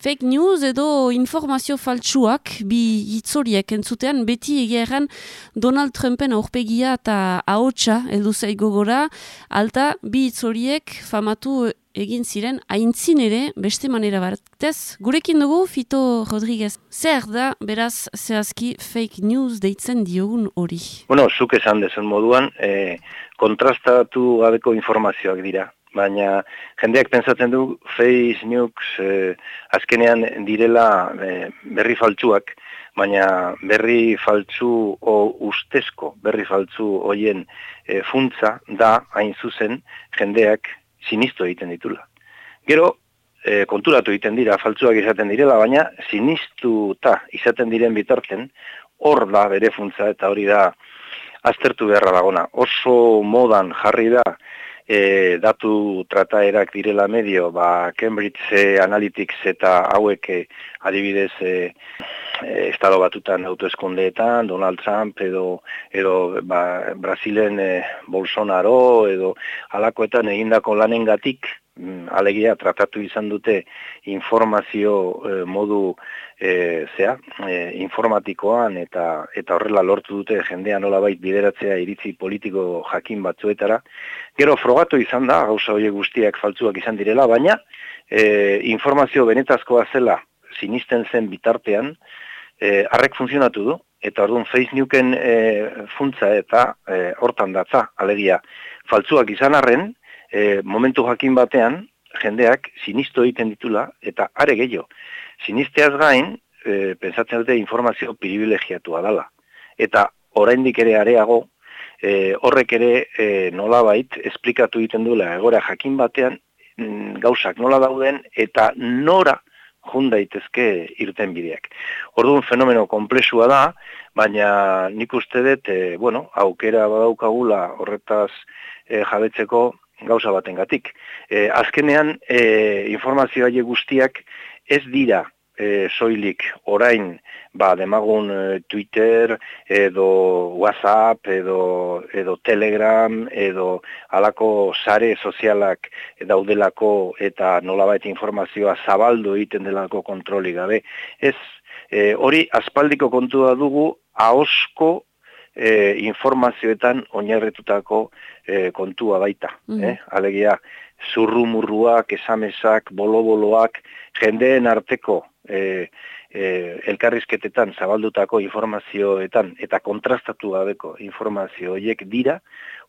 fake news edo informazio faltsuak bi hitzoriek entzutean beti egeran Donald Trumpen aurpegia eta ahotsa heldu gogora, alta bi hitzoriek famatu egin ziren aintzin ere beste manera batez. Gurekin dugu Fito Rodriguez. Zer da beraz zehazki fake news deitzen diogun hori? Bueno, zuk esan dezen moduan, eh, kontrastatu gabeko informazioak dira baina jendeak pentsatzen du face news eh, azkenean direla eh, berri faltsuak, baina berri faltsu o ustezko berri faltsu hoien eh, funtza da hain zuzen jendeak sinistu egiten ditula. Gero eh, konturatu egiten dira faltsuak izaten direla, baina sinistuta izaten diren bitarten hor da bere funtza eta hori da aztertu beharra dagona. Oso modan jarri da e, datu trataerak direla medio, ba, Cambridge Analytics eta hauek e, adibidez e, estado batutan autoeskondeetan, Donald Trump edo, edo ba, Brasilen e, Bolsonaro edo alakoetan egindako lanengatik mm, alegia tratatu izan dute informazio e, modu e, zea, e, informatikoan eta eta horrela lortu dute jendea nolabait bideratzea iritzi politiko jakin batzuetara. Gero frogatu izan da, gauza horiek guztiak faltzuak izan direla, baina e, informazio benetazkoa zela sinisten zen bitartean, e, arrek funtzionatu du, eta orduan Facebook e, funtza eta e, hortan datza, alegia, faltzuak izan arren, e, momentu jakin batean, jendeak sinisto egiten ditula, eta are gehiago, sinisteaz gain, e, pentsatzen dute informazio privilegiatua dela. Eta oraindik ere areago, e, horrek ere e, nolabait esplikatu egiten duela egora jakin batean mm, gauzak nola dauden eta nora jun daitezke irten bideak. Orduan fenomeno komplexua da, baina nik uste dut, e, bueno, aukera badaukagula horretaz e, jabetzeko gauza batengatik. E, azkenean, e, informazioa guztiak ez dira e, soilik orain ba demagun e, Twitter edo WhatsApp edo edo Telegram edo halako sare sozialak daudelako eta nolabait informazioa zabaldu egiten delako kontroli gabe. Ez e, hori aspaldiko kontua dugu ahosko e, informazioetan oinarritutako e, kontua baita. Mm eh? Alegia, zurrumurruak, esamesak, boloboloak, jendeen arteko e, e, elkarrizketetan zabaldutako informazioetan eta kontrastatu gabeko informazio horiek dira,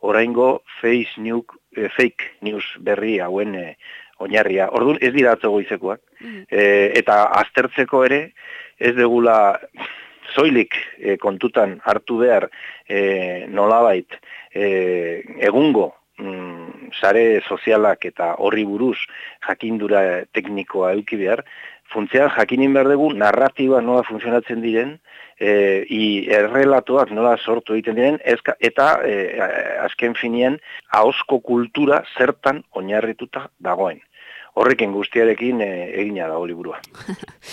oraingo face news, e, fake news berri hauen e, oinarria. Orduan ez dira atzo goizekoak. Mm. E, eta aztertzeko ere ez degula zoilik e, kontutan hartu behar e, nolabait e, egungo mm, sare sozialak eta horri buruz jakindura teknikoa euki behar, funtzean jakinin behar dugu narratiba nola funtzionatzen diren, e, i errelatoak nola sortu egiten diren, ezka, eta e, azken finien ahosko kultura zertan oinarrituta dagoen. Horrekin guztiarekin e, egina da oliburua.